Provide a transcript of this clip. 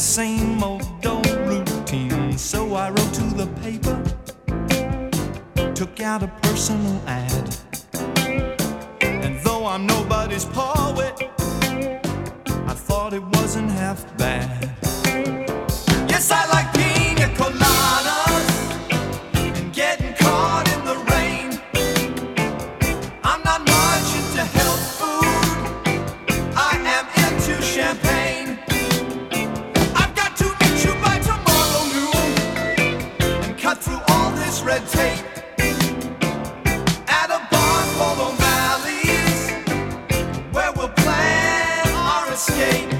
same old old routine. So I wrote to the paper, took out a personal ad. And though I'm nobody's poet, I thought it wasn't half bad. This red tape. At a bar where we'll plan our escape.